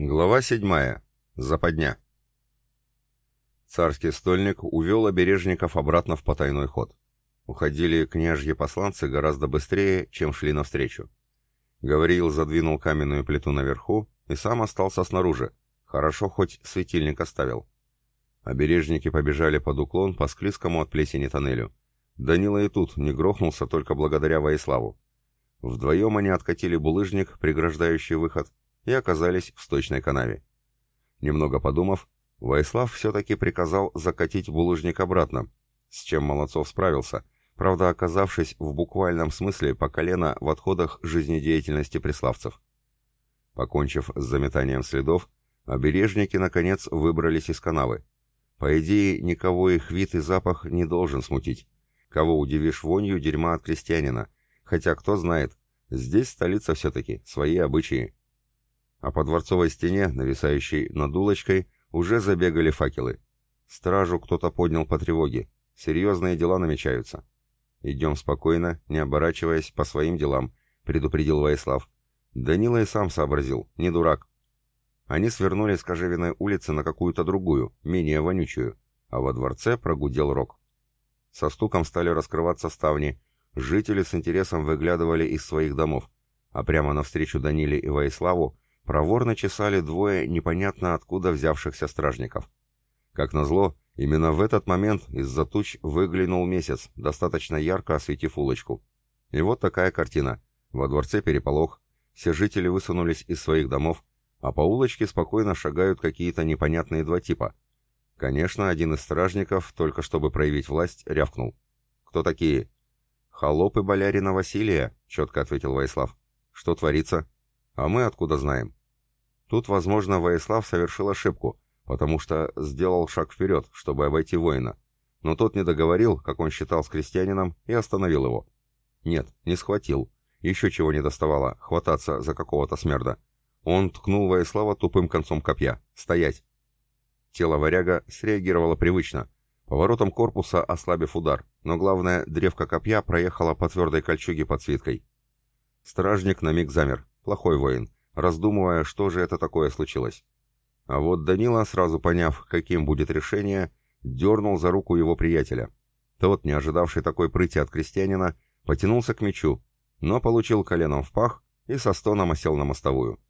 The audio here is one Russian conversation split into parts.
Глава седьмая. Западня. Царский стольник увел обережников обратно в потайной ход. Уходили княжьи посланцы гораздо быстрее, чем шли навстречу. Гавриил задвинул каменную плиту наверху и сам остался снаружи. Хорошо хоть светильник оставил. Обережники побежали под уклон по склизкому от плесени тоннелю. Данила и тут не грохнулся только благодаря Воиславу. Вдвоем они откатили булыжник, преграждающий выход, и оказались в сточной канаве. Немного подумав, Ваислав все-таки приказал закатить булыжник обратно, с чем Молодцов справился, правда оказавшись в буквальном смысле по колено в отходах жизнедеятельности преславцев. Покончив с заметанием следов, обережники наконец выбрались из канавы. По идее, никого их вид и запах не должен смутить. Кого удивишь вонью дерьма от крестьянина, хотя кто знает, здесь столица все-таки, свои обычаи а по дворцовой стене, нависающей над улочкой, уже забегали факелы. Стражу кто-то поднял по тревоге. Серьезные дела намечаются. «Идем спокойно, не оборачиваясь по своим делам», — предупредил Ваислав. Данила и сам сообразил, не дурак. Они свернули с Кожевиной улицы на какую-то другую, менее вонючую, а во дворце прогудел рог. Со стуком стали раскрываться ставни, жители с интересом выглядывали из своих домов, а прямо навстречу Даниле и Ваиславу проворно чесали двое непонятно откуда взявшихся стражников. Как назло, именно в этот момент из-за туч выглянул месяц, достаточно ярко осветив улочку. И вот такая картина. Во дворце переполох, все жители высунулись из своих домов, а по улочке спокойно шагают какие-то непонятные два типа. Конечно, один из стражников, только чтобы проявить власть, рявкнул. «Кто такие?» «Холопы болярина Василия», — четко ответил Ваислав. «Что творится?» «А мы откуда знаем?» Тут, возможно, Воислав совершил ошибку, потому что сделал шаг вперед, чтобы обойти воина. Но тот не договорил, как он считал с крестьянином, и остановил его. Нет, не схватил. Еще чего не доставало, хвататься за какого-то смерда. Он ткнул Воислава тупым концом копья. «Стоять!» Тело варяга среагировало привычно, поворотом корпуса ослабив удар, но главное, древко копья проехало по твердой кольчуге под свиткой. Стражник на миг замер. Плохой воин раздумывая, что же это такое случилось. А вот Данила, сразу поняв, каким будет решение, дернул за руку его приятеля. Тот, не ожидавший такой прыти от крестьянина, потянулся к мечу, но получил коленом в пах и со стоном осел на мостовую.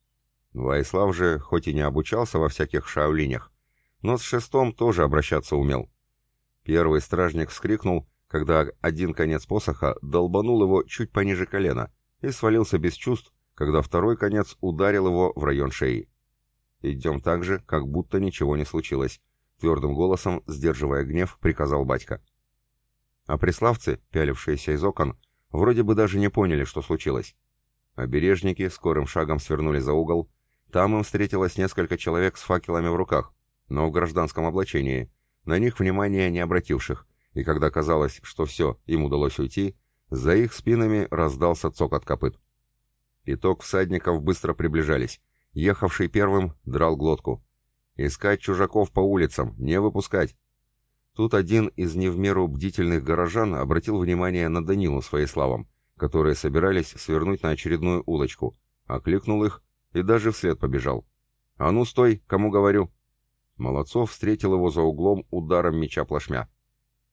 Ваислав же, хоть и не обучался во всяких шаолинях, но с шестом тоже обращаться умел. Первый стражник вскрикнул, когда один конец посоха долбанул его чуть пониже колена и свалился без чувств, когда второй конец ударил его в район шеи. «Идем так же, как будто ничего не случилось», — твердым голосом, сдерживая гнев, приказал батька. А преславцы, пялившиеся из окон, вроде бы даже не поняли, что случилось. Обережники скорым шагом свернули за угол. Там им встретилось несколько человек с факелами в руках, но в гражданском облачении, на них внимания не обративших, и когда казалось, что все, им удалось уйти, за их спинами раздался цокот копыт. Итог всадников быстро приближались. Ехавший первым драл глотку. «Искать чужаков по улицам, не выпускать!» Тут один из не в меру бдительных горожан обратил внимание на Данилу с Воиславом, которые собирались свернуть на очередную улочку, окликнул их и даже вслед побежал. «А ну стой, кому говорю!» Молодцов встретил его за углом ударом меча плашмя.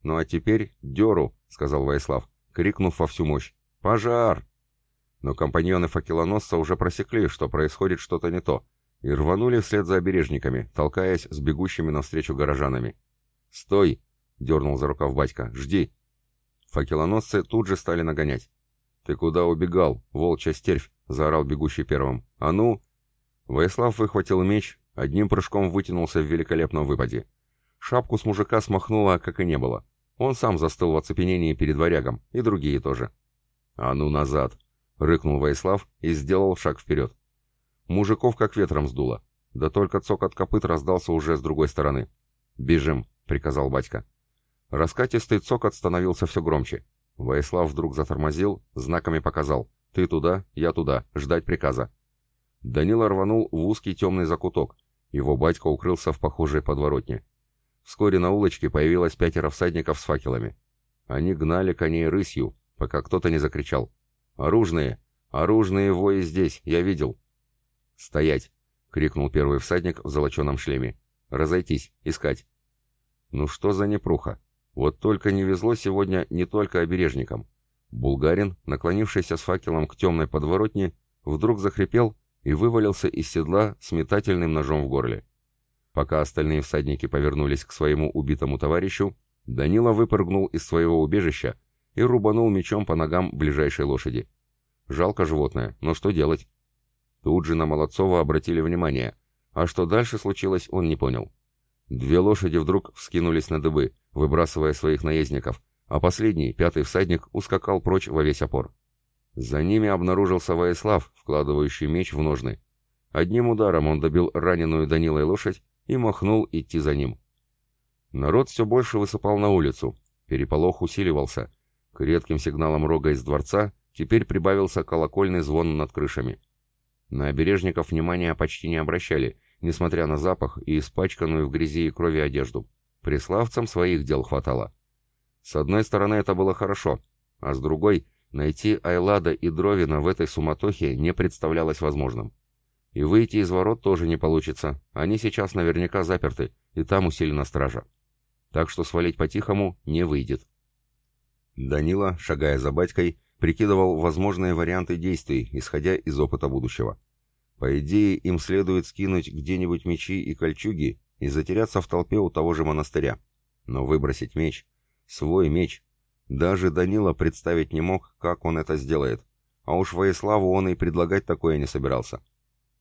«Ну а теперь деру!» — сказал Воислав, крикнув во всю мощь. «Пожар!» Но компаньоны факелоносца уже просекли, что происходит что-то не то, и рванули вслед за обережниками, толкаясь с бегущими навстречу горожанами. «Стой!» — дернул за рукав батька. «Жди!» Факелоносцы тут же стали нагонять. «Ты куда убегал, волчья стервь?» — заорал бегущий первым. «А ну!» Воислав выхватил меч, одним прыжком вытянулся в великолепном выпаде. Шапку с мужика смахнуло, как и не было. Он сам застыл в оцепенении перед варягом, и другие тоже. «А ну назад!» — рыкнул Ваислав и сделал шаг вперед. Мужиков как ветром сдуло. Да только цокот копыт раздался уже с другой стороны. «Бежим», — приказал батька. Раскатистый цокот становился все громче. Ваислав вдруг затормозил, знаками показал. «Ты туда, я туда, ждать приказа». Данила рванул в узкий темный закуток. Его батька укрылся в похожей подворотне. Вскоре на улочке появилось пятеро всадников с факелами. Они гнали коней рысью, пока кто-то не закричал. «Оружные! Оружные вои здесь, я видел!» «Стоять!» — крикнул первый всадник в золоченом шлеме. «Разойтись, искать!» Ну что за непруха? Вот только не везло сегодня не только обережникам. Булгарин, наклонившийся с факелом к темной подворотне, вдруг захрипел и вывалился из седла с метательным ножом в горле. Пока остальные всадники повернулись к своему убитому товарищу, Данила выпрыгнул из своего убежища и рубанул мечом по ногам ближайшей лошади. Жалко животное, но что делать? Тут же на Молодцова обратили внимание, а что дальше случилось, он не понял. Две лошади вдруг вскинулись на дыбы, выбрасывая своих наездников, а последний, пятый всадник, ускакал прочь во весь опор. За ними обнаружился Воислав, вкладывающий меч в ножны. Одним ударом он добил раненую Данилой лошадь и махнул идти за ним. Народ все больше высыпал на улицу, переполох усиливался. К редким сигналам рога из дворца теперь прибавился колокольный звон над крышами. На обережников внимания почти не обращали, несмотря на запах и испачканную в грязи и крови одежду. Преславцам своих дел хватало. С одной стороны, это было хорошо, а с другой, найти Айлада и Дровина в этой суматохе не представлялось возможным. И выйти из ворот тоже не получится, они сейчас наверняка заперты, и там усилена стража. Так что свалить по-тихому не выйдет. Данила, шагая за батькой, прикидывал возможные варианты действий, исходя из опыта будущего. По идее, им следует скинуть где-нибудь мечи и кольчуги и затеряться в толпе у того же монастыря. Но выбросить меч, свой меч, даже Данила представить не мог, как он это сделает. А уж Воиславу он и предлагать такое не собирался.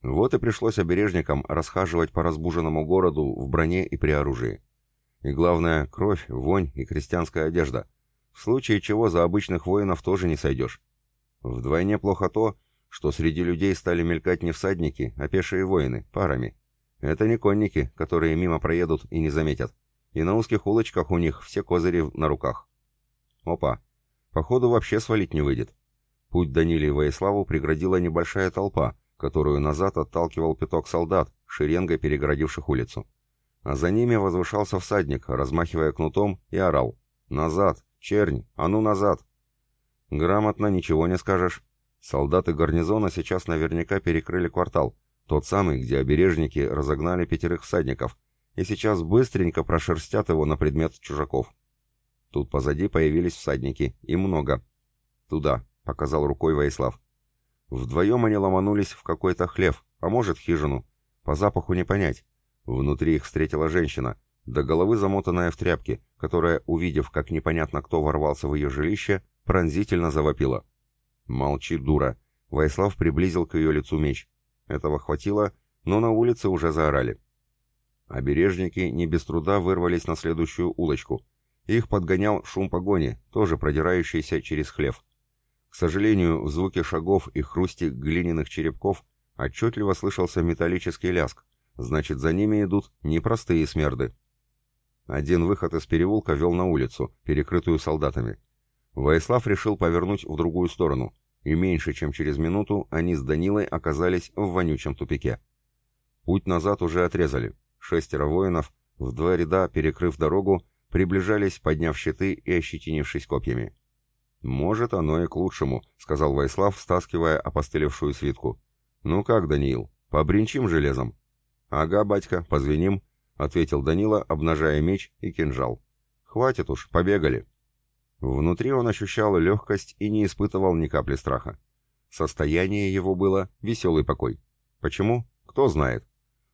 Вот и пришлось обережникам расхаживать по разбуженному городу в броне и при оружии. И главное, кровь, вонь и крестьянская одежда. В случае чего за обычных воинов тоже не сойдешь. Вдвойне плохо то, что среди людей стали мелькать не всадники, а пешие воины, парами. Это не конники, которые мимо проедут и не заметят. И на узких улочках у них все козыри на руках. Опа. Походу вообще свалить не выйдет. Путь Даниле и Воиславу преградила небольшая толпа, которую назад отталкивал пяток солдат, шеренгой перегородивших улицу. А за ними возвышался всадник, размахивая кнутом, и орал. «Назад! Чернь! А ну назад!» Грамотно ничего не скажешь. Солдаты гарнизона сейчас наверняка перекрыли квартал, тот самый, где обережники разогнали пятерых всадников, и сейчас быстренько прошерстят его на предмет чужаков. Тут позади появились всадники, и много. «Туда», — показал рукой Воислав. Вдвоем они ломанулись в какой-то хлев, а может, хижину. По запаху не понять. Внутри их встретила женщина, до головы замотанная в тряпки, которая, увидев, как непонятно кто ворвался в ее жилище, пронзительно завопила. «Молчи, дура!» Вайслав приблизил к ее лицу меч. Этого хватило, но на улице уже заорали. Обережники не без труда вырвались на следующую улочку. Их подгонял шум погони, тоже продирающийся через хлев. К сожалению, в звуке шагов и хрусте глиняных черепков отчетливо слышался металлический ляск, значит, за ними идут непростые смерды. Один выход из переулка вел на улицу, перекрытую солдатами. Воислав решил повернуть в другую сторону, и меньше чем через минуту они с Данилой оказались в вонючем тупике. Путь назад уже отрезали. Шестеро воинов, в два ряда перекрыв дорогу, приближались, подняв щиты и ощетинившись копьями. «Может, оно и к лучшему», — сказал Вайслав, стаскивая опостылевшую свитку. «Ну как, Даниил, побринчим железом?» «Ага, батька, позвеним», — ответил Данила, обнажая меч и кинжал. «Хватит уж, побегали». Внутри он ощущал легкость и не испытывал ни капли страха. Состояние его было веселый покой. Почему? Кто знает.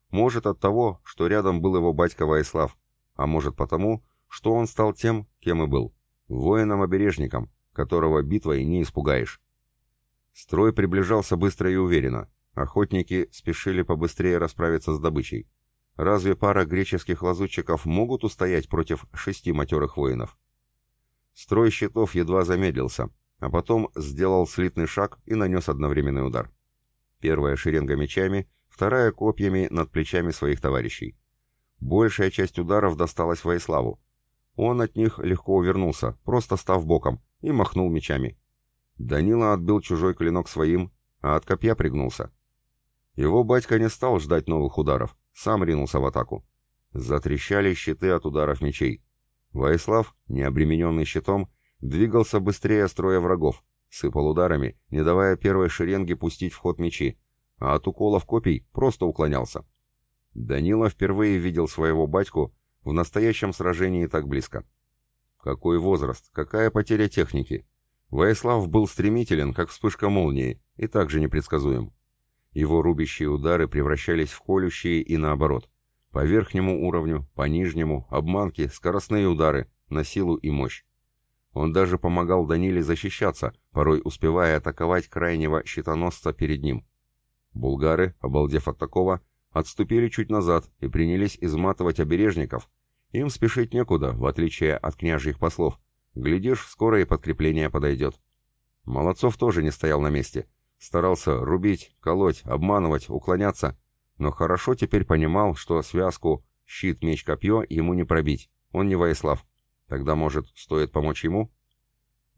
Может от того, что рядом был его батька Ваислав, а может потому, что он стал тем, кем и был. Воином-обережником, которого битвой не испугаешь. Строй приближался быстро и уверенно. Охотники спешили побыстрее расправиться с добычей. Разве пара греческих лазутчиков могут устоять против шести матерых воинов? Строй щитов едва замедлился, а потом сделал слитный шаг и нанес одновременный удар. Первая шеренга мечами, вторая копьями над плечами своих товарищей. Большая часть ударов досталась Воиславу. Он от них легко увернулся, просто став боком, и махнул мечами. Данила отбил чужой клинок своим, а от копья пригнулся. Его батька не стал ждать новых ударов, сам ринулся в атаку. Затрещали щиты от ударов мечей. Воислав, не обремененный щитом, двигался быстрее строя врагов, сыпал ударами, не давая первой шеренге пустить в ход мечи, а от уколов копий просто уклонялся. Данила впервые видел своего батьку в настоящем сражении так близко. Какой возраст, какая потеря техники. Воислав был стремителен, как вспышка молнии, и также непредсказуем. Его рубящие удары превращались в колющие и наоборот. По верхнему уровню, по нижнему, обманки, скоростные удары, на силу и мощь. Он даже помогал Даниле защищаться, порой успевая атаковать крайнего щитоносца перед ним. Булгары, обалдев от такого, отступили чуть назад и принялись изматывать обережников. Им спешить некуда, в отличие от княжьих послов. Глядишь, скоро и подкрепление подойдет. Молодцов тоже не стоял на месте. Старался рубить, колоть, обманывать, уклоняться. Но хорошо теперь понимал, что связку щит, меч, копье ему не пробить. Он не Воислав. Тогда, может, стоит помочь ему?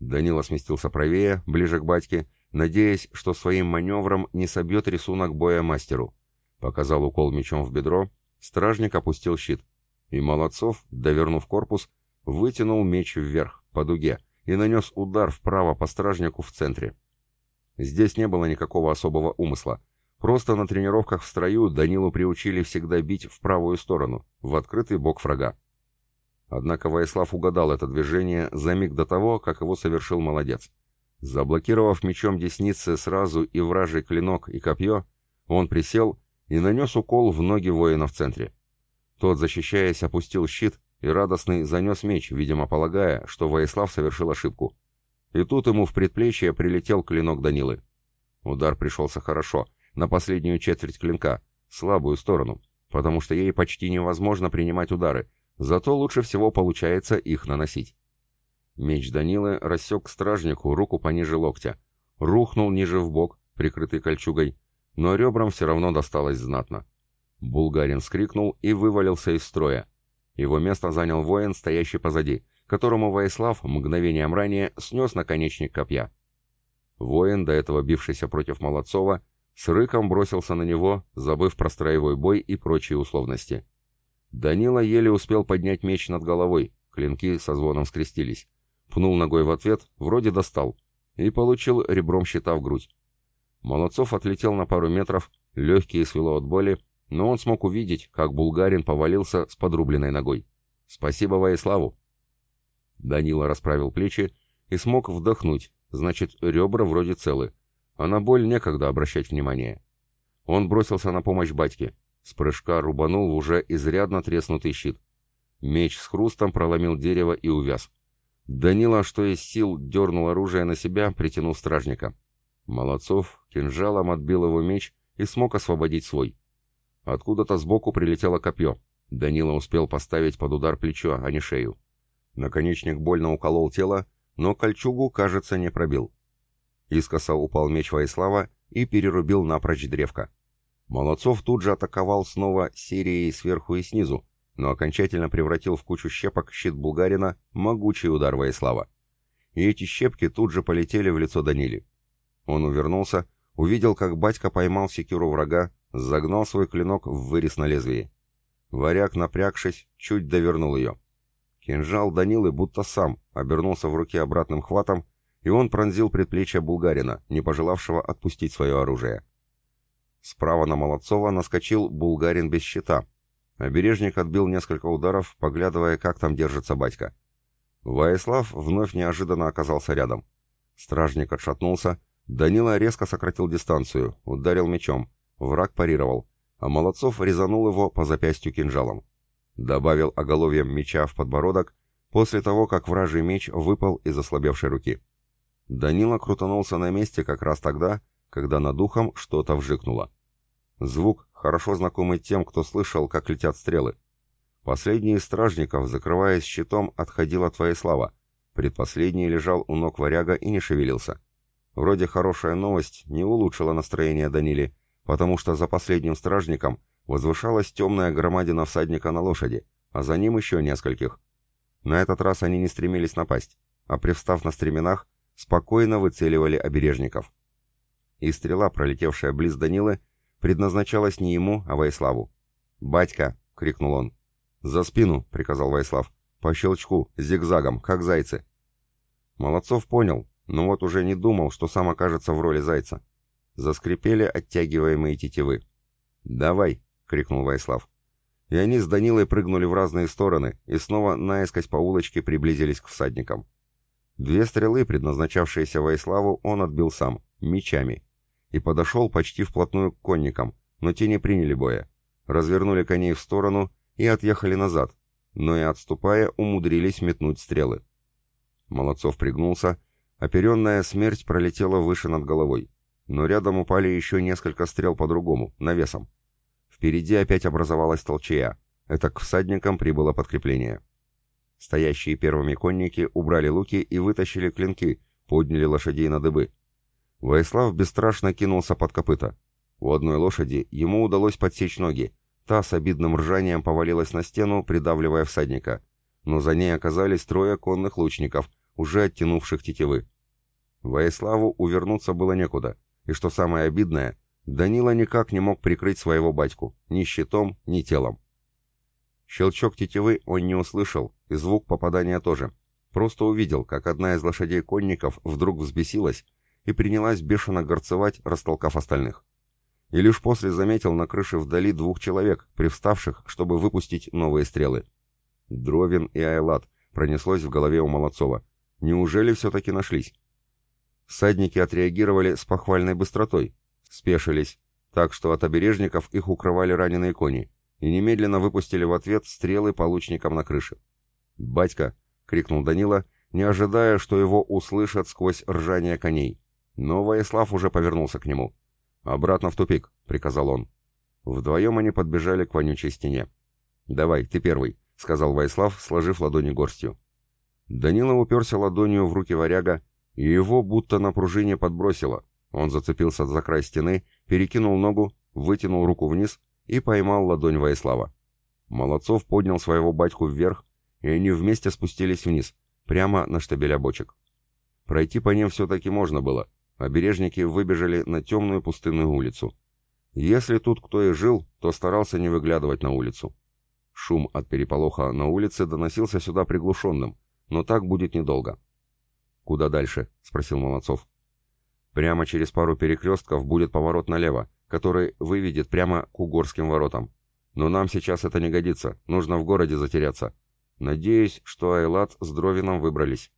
Данила сместился правее, ближе к батьке, надеясь, что своим маневром не собьет рисунок боя мастеру. Показал укол мечом в бедро, стражник опустил щит. И Молодцов, довернув корпус, вытянул меч вверх, по дуге, и нанес удар вправо по стражнику в центре. Здесь не было никакого особого умысла. Просто на тренировках в строю Данилу приучили всегда бить в правую сторону, в открытый бок врага. Однако Ваислав угадал это движение за миг до того, как его совершил молодец. Заблокировав мечом десницы сразу и вражий клинок, и копье, он присел и нанес укол в ноги воина в центре. Тот, защищаясь, опустил щит и радостный занес меч, видимо, полагая, что Ваислав совершил ошибку. И тут ему в предплечье прилетел клинок Данилы. Удар пришелся хорошо, на последнюю четверть клинка, слабую сторону, потому что ей почти невозможно принимать удары, Зато лучше всего получается их наносить. Меч Данилы рассек стражнику руку пониже локтя, рухнул ниже в бок, прикрытый кольчугой, но ребрам все равно досталось знатно. Булгарин скрикнул и вывалился из строя. Его место занял воин, стоящий позади, которому Воислав мгновением ранее снес наконечник копья. Воин, до этого бившийся против Молодцова, с рыком бросился на него, забыв про строевой бой и прочие условности. Данила еле успел поднять меч над головой, клинки со звоном скрестились. Пнул ногой в ответ, вроде достал, и получил ребром щита в грудь. Молодцов отлетел на пару метров, легкие свело от боли, но он смог увидеть, как булгарин повалился с подрубленной ногой. «Спасибо Воиславу!» Данила расправил плечи и смог вдохнуть, значит, ребра вроде целы, а на боль некогда обращать внимание. Он бросился на помощь батьке. С прыжка рубанул уже изрядно треснутый щит. Меч с хрустом проломил дерево и увяз. Данила, что из сил, дернул оружие на себя, притянув стражника. Молодцов кинжалом отбил его меч и смог освободить свой. Откуда-то сбоку прилетело копье. Данила успел поставить под удар плечо, а не шею. Наконечник больно уколол тело, но кольчугу, кажется, не пробил. Искоса упал меч Воислава и перерубил напрочь древко. Молодцов тут же атаковал снова серией сверху и снизу, но окончательно превратил в кучу щепок щит Булгарина могучий удар Воислава. И эти щепки тут же полетели в лицо Данили. Он увернулся, увидел, как батька поймал секиру врага, загнал свой клинок в вырез на лезвии. Варяг, напрягшись, чуть довернул ее. Кинжал Данилы будто сам обернулся в руке обратным хватом, и он пронзил предплечье булгарина, не пожелавшего отпустить свое оружие. Справа на Молодцова наскочил булгарин без щита. Обережник отбил несколько ударов, поглядывая, как там держится батька. Ваислав вновь неожиданно оказался рядом. Стражник отшатнулся, Данила резко сократил дистанцию, ударил мечом. Враг парировал, а Молодцов резанул его по запястью кинжалом. Добавил оголовьем меча в подбородок, после того, как вражий меч выпал из ослабевшей руки. Данила крутанулся на месте как раз тогда, когда над ухом что-то вжикнуло. Звук, хорошо знакомый тем, кто слышал, как летят стрелы. Последний из стражников, закрываясь щитом, отходил от Воислава. Предпоследний лежал у ног варяга и не шевелился. Вроде хорошая новость не улучшила настроение Данили, потому что за последним стражником возвышалась темная громадина всадника на лошади, а за ним еще нескольких. На этот раз они не стремились напасть, а привстав на стременах, спокойно выцеливали обережников и стрела, пролетевшая близ Данилы, предназначалась не ему, а Ваиславу. «Батька!» — крикнул он. «За спину!» — приказал Ваислав. «По щелчку, зигзагом, как зайцы!» Молодцов понял, но вот уже не думал, что сам окажется в роли зайца. Заскрипели оттягиваемые тетивы. «Давай!» — крикнул Вайслав. И они с Данилой прыгнули в разные стороны и снова наискось по улочке приблизились к всадникам. Две стрелы, предназначавшиеся Вайславу, он отбил сам, мечами, и подошел почти вплотную к конникам, но те не приняли боя. Развернули коней в сторону и отъехали назад, но и отступая умудрились метнуть стрелы. Молодцов пригнулся, оперенная смерть пролетела выше над головой, но рядом упали еще несколько стрел по-другому, навесом. Впереди опять образовалась толчая, это к всадникам прибыло подкрепление. Стоящие первыми конники убрали луки и вытащили клинки, подняли лошадей на дыбы. Ваислав бесстрашно кинулся под копыта. У одной лошади ему удалось подсечь ноги. Та с обидным ржанием повалилась на стену, придавливая всадника. Но за ней оказались трое конных лучников, уже оттянувших тетивы. Ваиславу увернуться было некуда. И что самое обидное, Данила никак не мог прикрыть своего батьку, ни щитом, ни телом. Щелчок тетивы он не услышал, и звук попадания тоже. Просто увидел, как одна из лошадей конников вдруг взбесилась и принялась бешено горцевать, растолкав остальных. И лишь после заметил на крыше вдали двух человек, привставших, чтобы выпустить новые стрелы. Дровин и Айлат пронеслось в голове у Молодцова. Неужели все-таки нашлись? Садники отреагировали с похвальной быстротой, спешились, так что от обережников их укрывали раненые кони, и немедленно выпустили в ответ стрелы по лучникам на крыше. «Батька!» — крикнул Данила, не ожидая, что его услышат сквозь ржание коней. Но Воислав уже повернулся к нему. «Обратно в тупик», — приказал он. Вдвоем они подбежали к вонючей стене. «Давай, ты первый», — сказал Вайслав, сложив ладони горстью. Данила уперся ладонью в руки варяга, и его будто на пружине подбросило. Он зацепился за край стены, перекинул ногу, вытянул руку вниз и поймал ладонь Ваислава. Молодцов поднял своего батьку вверх, и они вместе спустились вниз, прямо на штабеля бочек. Пройти по ним все-таки можно было, Обережники выбежали на темную пустынную улицу. Если тут кто и жил, то старался не выглядывать на улицу. Шум от переполоха на улице доносился сюда приглушенным, но так будет недолго. «Куда дальше?» — спросил Молодцов. «Прямо через пару перекрестков будет поворот налево, который выведет прямо к Угорским воротам. Но нам сейчас это не годится, нужно в городе затеряться. Надеюсь, что Айлат с Дровином выбрались».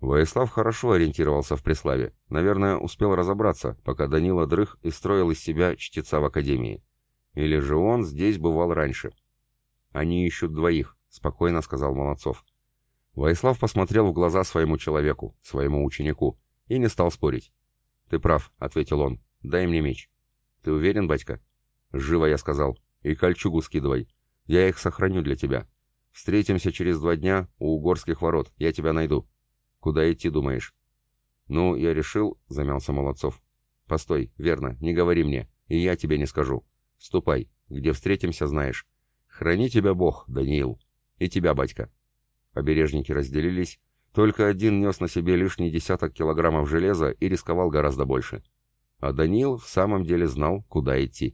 Воислав хорошо ориентировался в Преславе. Наверное, успел разобраться, пока Данила дрых и строил из себя чтеца в академии. Или же он здесь бывал раньше. «Они ищут двоих», — спокойно сказал Молодцов. Воислав посмотрел в глаза своему человеку, своему ученику, и не стал спорить. «Ты прав», — ответил он. «Дай мне меч». «Ты уверен, батька?» «Живо», — я сказал. «И кольчугу скидывай. Я их сохраню для тебя. Встретимся через два дня у угорских ворот. Я тебя найду». «Куда идти, думаешь?» «Ну, я решил», — замялся Молодцов. «Постой, верно, не говори мне, и я тебе не скажу. Ступай, где встретимся, знаешь. Храни тебя Бог, Даниил. И тебя, батька». Обережники разделились, только один нес на себе лишний десяток килограммов железа и рисковал гораздо больше. А Даниил в самом деле знал, куда идти.